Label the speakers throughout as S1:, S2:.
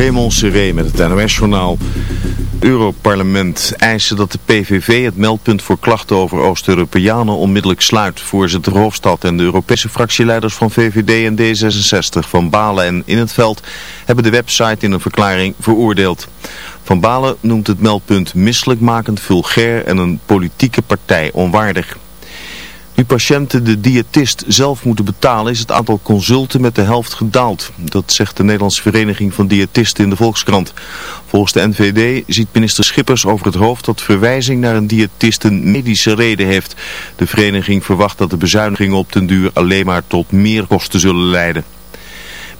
S1: Raymond Seré met het NOS-journaal. Europarlement eisen dat de PVV het meldpunt voor klachten over Oost-Europeanen onmiddellijk sluit. Voorzitter Hofstad en de Europese fractieleiders van VVD en D66 van Balen en In het Veld hebben de website in een verklaring veroordeeld. Van Balen noemt het meldpunt misselijkmakend, vulgair en een politieke partij onwaardig. Nu patiënten de diëtist zelf moeten betalen is het aantal consulten met de helft gedaald. Dat zegt de Nederlandse Vereniging van Diëtisten in de Volkskrant. Volgens de NVD ziet minister Schippers over het hoofd dat verwijzing naar een diëtist een medische reden heeft. De vereniging verwacht dat de bezuinigingen op den duur alleen maar tot meer kosten zullen leiden.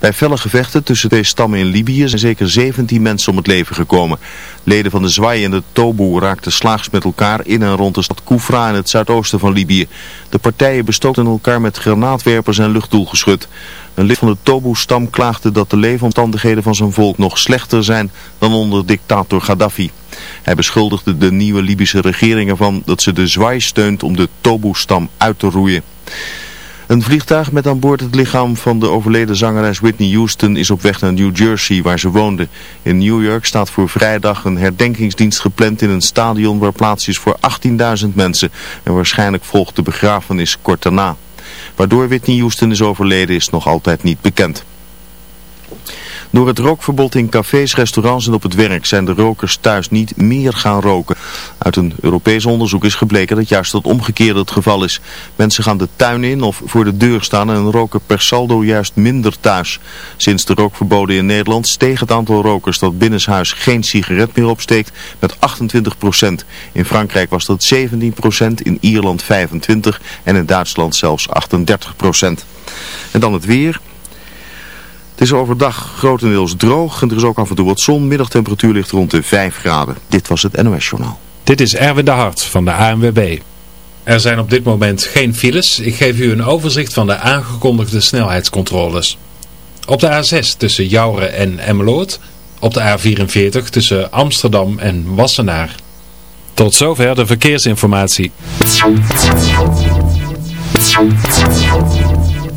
S1: Bij felle gevechten tussen twee stammen in Libië zijn zeker 17 mensen om het leven gekomen. Leden van de Zwaai en de Tobu raakten slaags met elkaar in en rond de stad Koufra in het zuidoosten van Libië. De partijen bestookten elkaar met granaatwerpers en luchtdoelgeschut. Een lid van de Tobu-stam klaagde dat de leefomstandigheden van zijn volk nog slechter zijn dan onder dictator Gaddafi. Hij beschuldigde de nieuwe Libische regering ervan dat ze de Zwaai steunt om de Tobu-stam uit te roeien. Een vliegtuig met aan boord het lichaam van de overleden zangeres Whitney Houston is op weg naar New Jersey waar ze woonde. In New York staat voor vrijdag een herdenkingsdienst gepland in een stadion waar plaats is voor 18.000 mensen. En waarschijnlijk volgt de begrafenis kort daarna. Waardoor Whitney Houston is overleden is nog altijd niet bekend. Door het rookverbod in cafés, restaurants en op het werk zijn de rokers thuis niet meer gaan roken. Uit een Europees onderzoek is gebleken dat juist het omgekeerde het geval is. Mensen gaan de tuin in of voor de deur staan en roken per saldo juist minder thuis. Sinds de rookverboden in Nederland steeg het aantal rokers dat binnenshuis geen sigaret meer opsteekt met 28%. In Frankrijk was dat 17%, in Ierland 25% en in Duitsland zelfs 38%. En dan het weer. Het is overdag grotendeels droog en er is ook af en toe wat zon. Middagtemperatuur ligt rond de 5 graden. Dit was het NOS Journaal.
S2: Dit is Erwin de Hart van de ANWB. Er zijn op dit moment geen files. Ik geef u een overzicht van de aangekondigde snelheidscontroles. Op de A6 tussen Jouren en Emmeloord. Op de A44 tussen Amsterdam en Wassenaar. Tot zover de verkeersinformatie.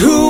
S3: who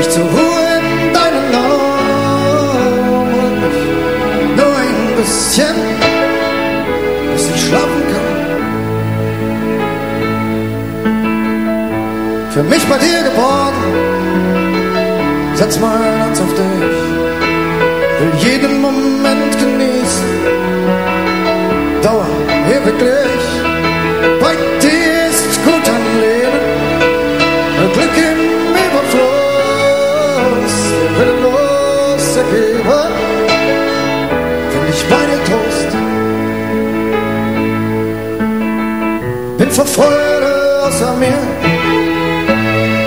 S4: mich zur Ruhe in deinen Augen. Nur ein bisschen, bis ich schlafen kann. Für mich bei dir geboren, setz mein Herz auf dich. Will jeden Moment genießen, Dauer ewiglich. bin vor Freude außer mir.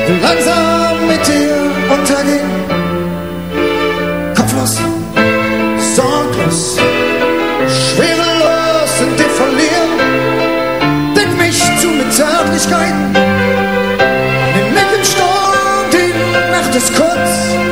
S4: Bin langsam mit dir untergehen, Kopflos, sorglos, schwerelos in dir verlieren. Deck mich zu mit Zärtlichkeit. Nimm mich im Sturm, die Nacht ist kurz.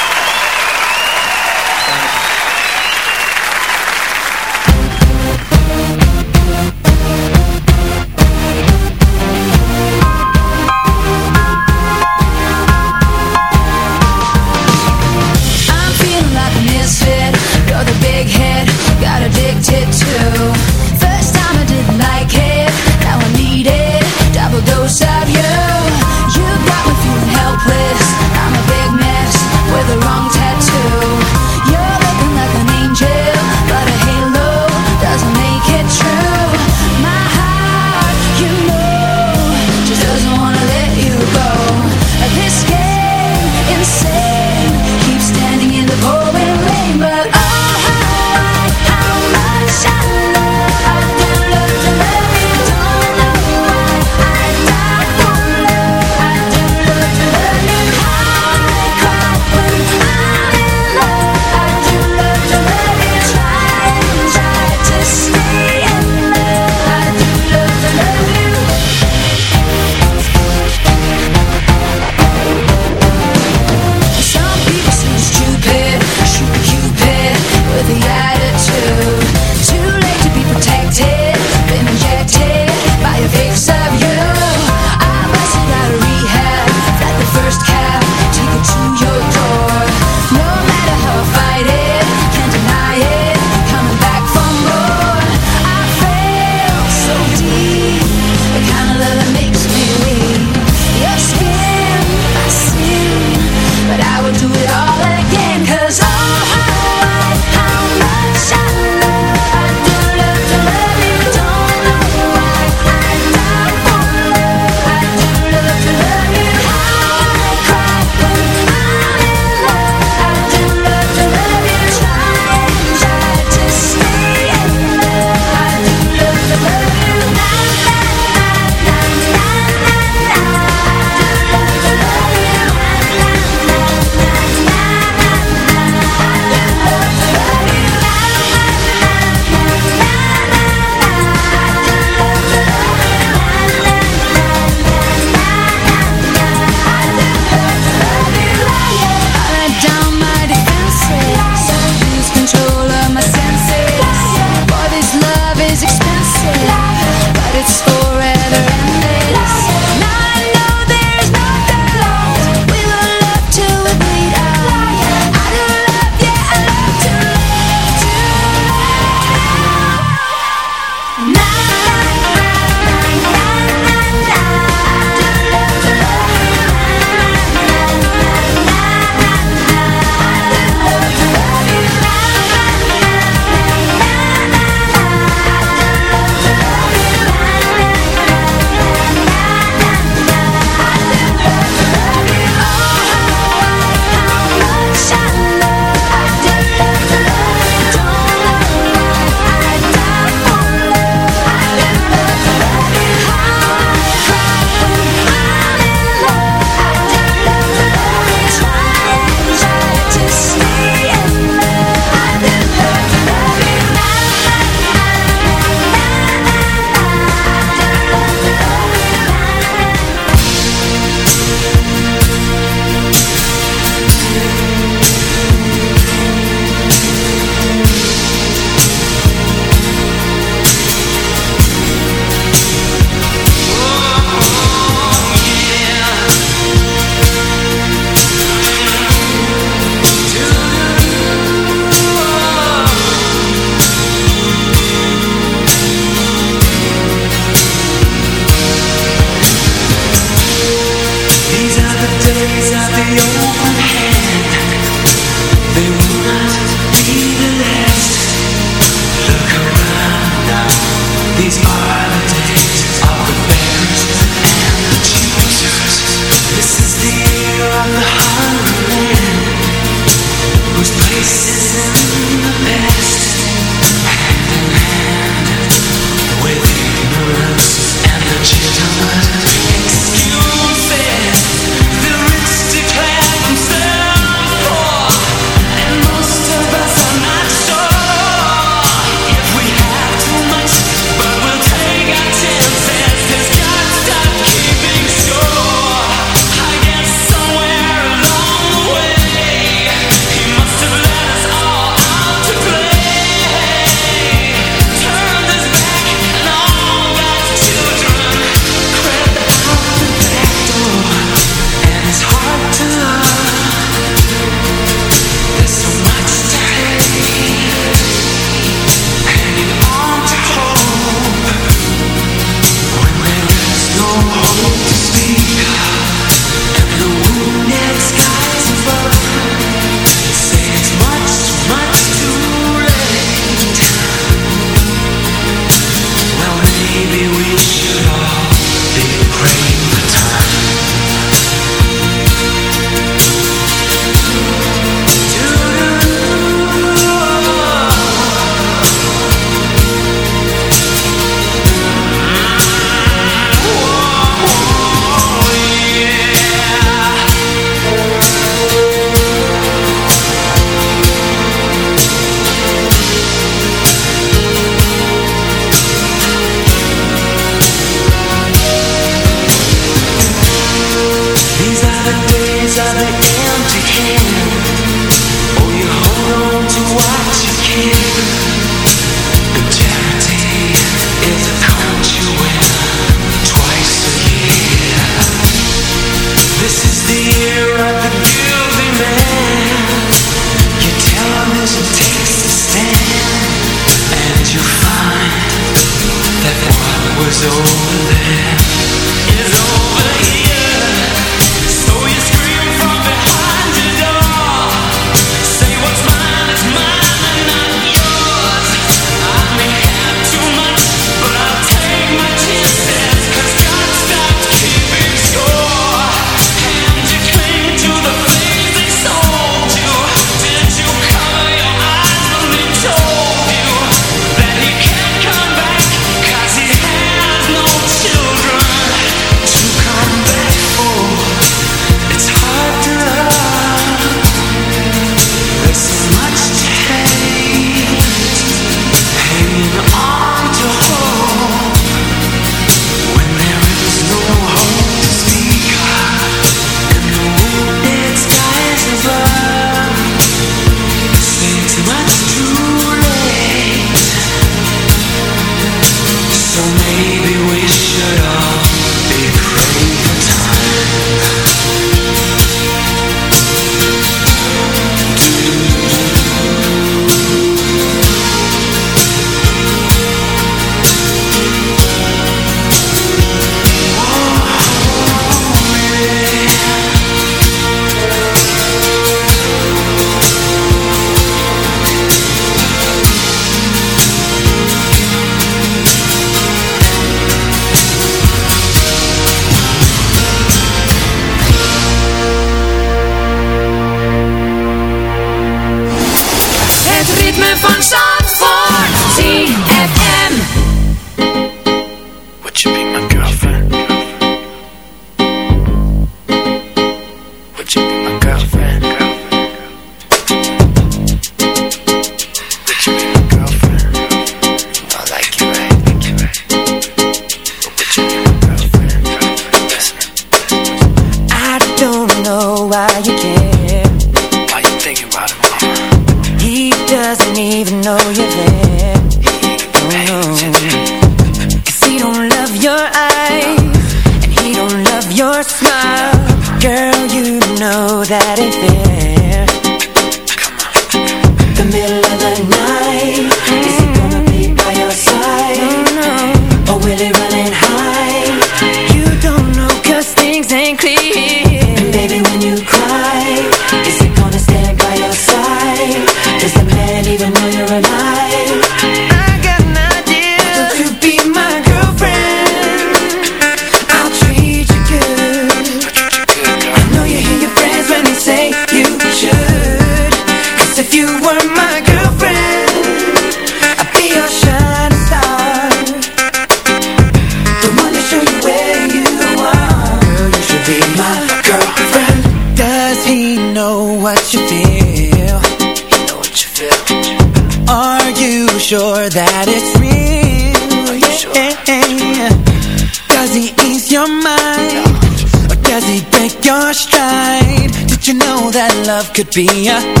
S5: Could be a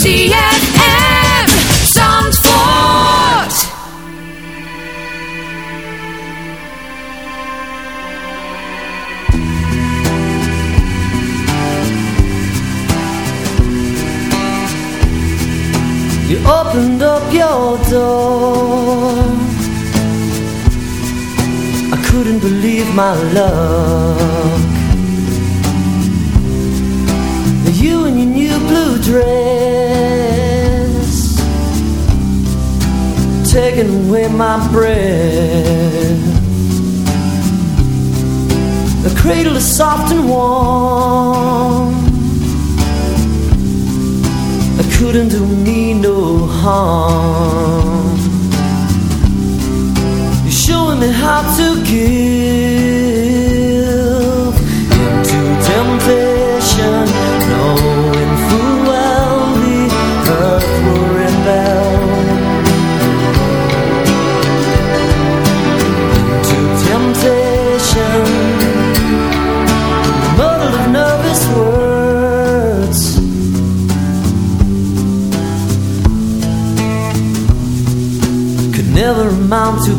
S6: ZFM
S7: Zandvoort.
S8: You opened up your door. I couldn't believe my love.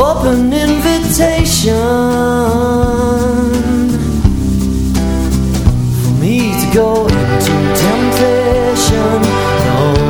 S8: open invitation for me to go into temptation. No.